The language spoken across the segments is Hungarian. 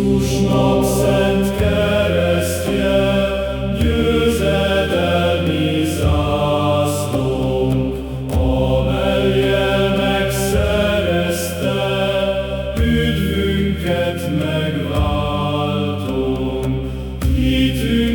Jézusnak szent keresztje, győzedelmi zászlónk, amelyel megszerezte, üdvünket megváltunk, hitünk.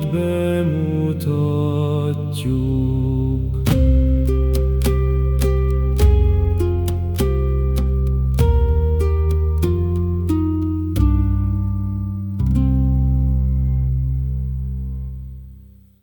bemutor